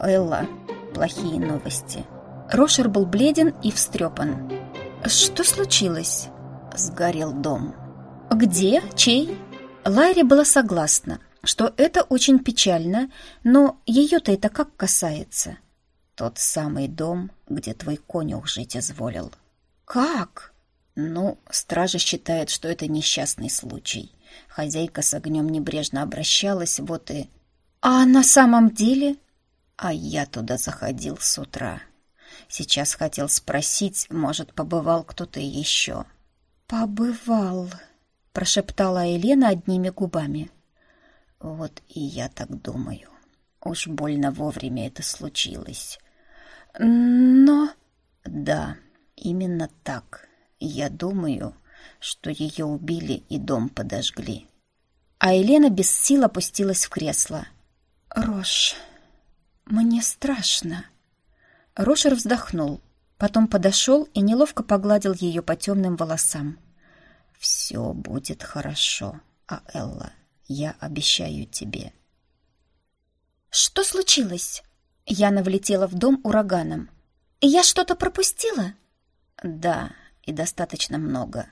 Элла, плохие новости. Рошер был бледен и встрепан. Что случилось? Сгорел дом. Где? Чей? Лайри была согласна, что это очень печально, но ее-то это как касается. Тот самый дом, где твой конюх жить изволил. Как? Ну, стража считает, что это несчастный случай. Хозяйка с огнем небрежно обращалась, вот и... А на самом деле... А я туда заходил с утра. Сейчас хотел спросить, может, побывал кто-то еще. «Побывал», — прошептала Елена одними губами. «Вот и я так думаю. Уж больно вовремя это случилось. Но...» «Да, именно так. Я думаю, что ее убили и дом подожгли. А Елена без сил опустилась в кресло. «Рош, мне страшно». Рошер вздохнул, потом подошел и неловко погладил ее по темным волосам. «Все будет хорошо, а Элла, я обещаю тебе». «Что случилось?» Яна влетела в дом ураганом. «Я что-то пропустила?» «Да, и достаточно много».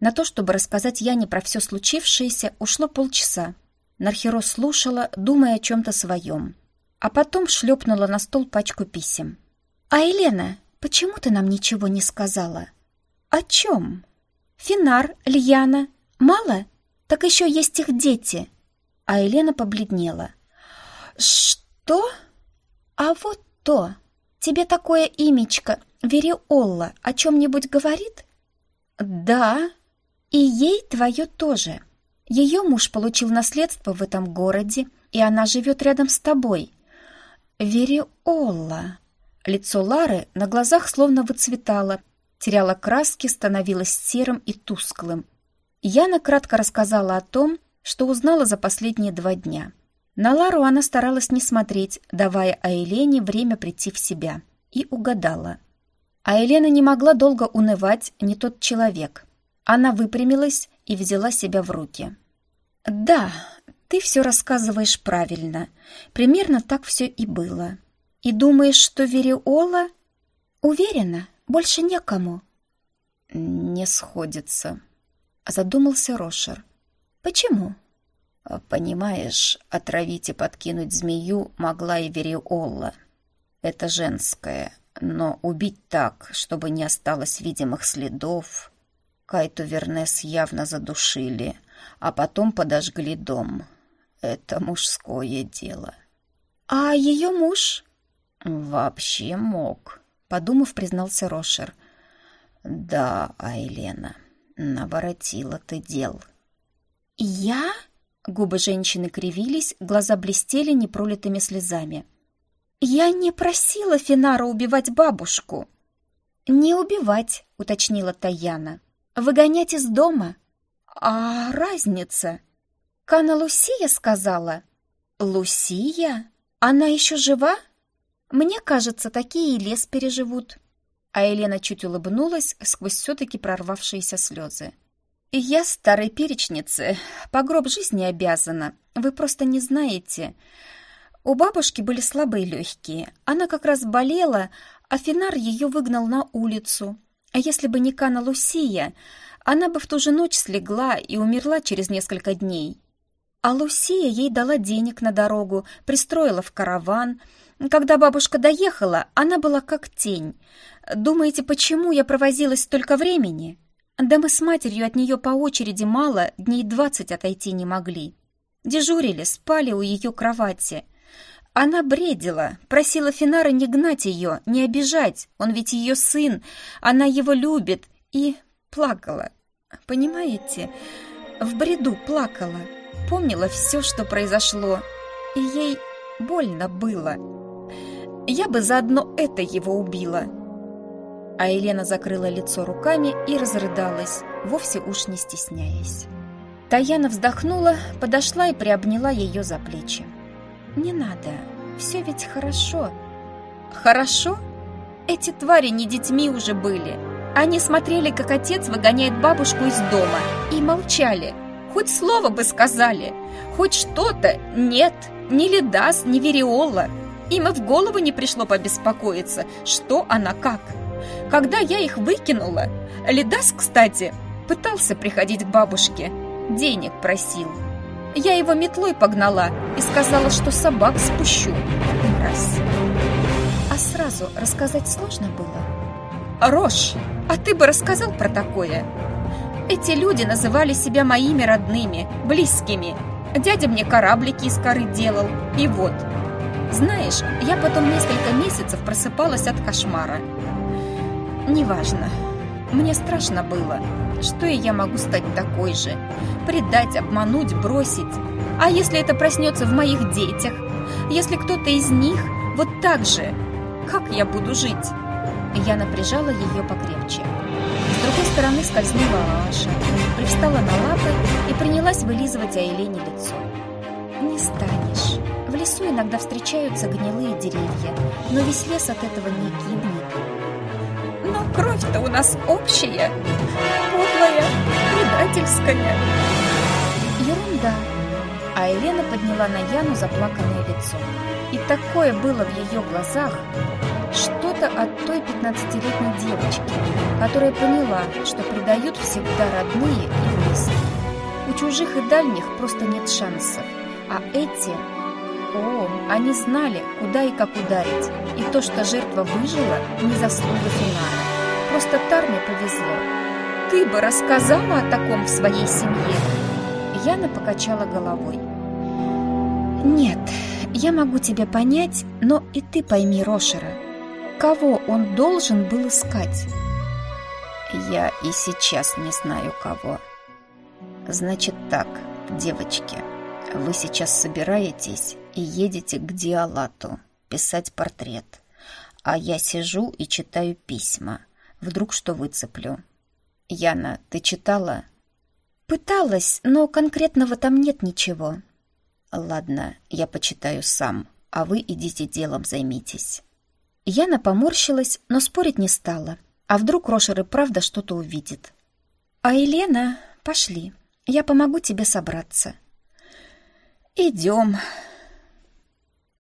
На то, чтобы рассказать Яне про все случившееся, ушло полчаса. Нархеро слушала, думая о чем-то своем. А потом шлепнула на стол пачку писем. «А Елена, почему ты нам ничего не сказала?» «О чем?» «Финар, Льяна. Мало? Так еще есть их дети». А Елена побледнела. «Что? А вот то. Тебе такое имечко, Вериолла, о чем-нибудь говорит?» «Да», и ей твое тоже. Ее муж получил наследство в этом городе, и она живет рядом с тобой. Вериолла. Лицо Лары на глазах словно выцветало, теряло краски, становилось серым и тусклым. Яна кратко рассказала о том, что узнала за последние два дня. На Лару она старалась не смотреть, давая Айлене время прийти в себя, и угадала. А Елена не могла долго унывать, не тот человек — она выпрямилась и взяла себя в руки. «Да, ты все рассказываешь правильно. Примерно так все и было. И думаешь, что Вериола...» «Уверена, больше некому». «Не сходится», — задумался Рошер. «Почему?» «Понимаешь, отравить и подкинуть змею могла и Вериола. Это женское, но убить так, чтобы не осталось видимых следов...» Кайту Вернес явно задушили, а потом подожгли дом. Это мужское дело. А ее муж? Вообще мог, подумав, признался Рошер. Да, Айлена, наворотила ты дел. Я? Губы женщины кривились, глаза блестели непролитыми слезами. Я не просила Финара убивать бабушку. Не убивать, уточнила Таяна. Выгонять из дома? А разница? Кана Лусия сказала. Лусия? Она еще жива? Мне кажется, такие и лес переживут. А Елена чуть улыбнулась сквозь все-таки прорвавшиеся слезы. «Я старой перечнице, по гроб жизни обязана. Вы просто не знаете. У бабушки были слабые легкие. Она как раз болела, а Финар ее выгнал на улицу. А если бы не Кана Лусия, она бы в ту же ночь слегла и умерла через несколько дней. А Лусия ей дала денег на дорогу, пристроила в караван. Когда бабушка доехала, она была как тень. Думаете, почему я провозилась столько времени? Да мы с матерью от нее по очереди мало, дней двадцать отойти не могли. Дежурили, спали у ее кровати. Она бредила, просила Финара не гнать ее, не обижать, он ведь ее сын, она его любит, и плакала. Понимаете, в бреду плакала, помнила все, что произошло, и ей больно было. Я бы заодно это его убила. А Елена закрыла лицо руками и разрыдалась, вовсе уж не стесняясь. Таяна вздохнула, подошла и приобняла ее за плечи. «Не надо, все ведь хорошо». «Хорошо? Эти твари не детьми уже были. Они смотрели, как отец выгоняет бабушку из дома, и молчали. Хоть слово бы сказали, хоть что-то. Нет, ни Лидас, ни Вериола. Им и в голову не пришло побеспокоиться, что она как. Когда я их выкинула, Лидас, кстати, пытался приходить к бабушке, денег просил. Я его метлой погнала и сказала, что собак спущу. Раз. А сразу рассказать сложно было? Рош, а ты бы рассказал про такое? Эти люди называли себя моими родными, близкими. Дядя мне кораблики из коры делал. И вот. Знаешь, я потом несколько месяцев просыпалась от кошмара. Неважно. Мне страшно было. Что и я могу стать такой же? Предать, обмануть, бросить? А если это проснется в моих детях? Если кто-то из них вот так же? Как я буду жить? Я напряжала ее покрепче. С другой стороны скользнула Аша, привстала на лапы и принялась вылизывать Айлене лицо. «Не станешь. В лесу иногда встречаются гнилые деревья, но весь лес от этого не гибнет. Но кровь-то у нас общая, подлая, предательская. Ерунда. А Елена подняла на Яну заплаканное лицо. И такое было в ее глазах, что-то от той пятнадцатилетней девочки, которая поняла, что предают всегда родные и близкие. У чужих и дальних просто нет шансов, а эти... О, они знали, куда и как ударить, и то, что жертва выжила, не заслуга Финара. Просто Тарме повезло. Ты бы рассказала о таком в своей семье? Яна покачала головой. Нет, я могу тебя понять, но и ты пойми Рошера. Кого он должен был искать? Я и сейчас не знаю кого. Значит так, девочки, вы сейчас собираетесь и едете к Диалату писать портрет. А я сижу и читаю письма. Вдруг что выцеплю. Яна, ты читала? Пыталась, но конкретного там нет ничего. Ладно, я почитаю сам, а вы идите делом займитесь. Яна поморщилась, но спорить не стала. А вдруг Рошер и правда что-то увидит? А Елена, пошли, я помогу тебе собраться. Идем.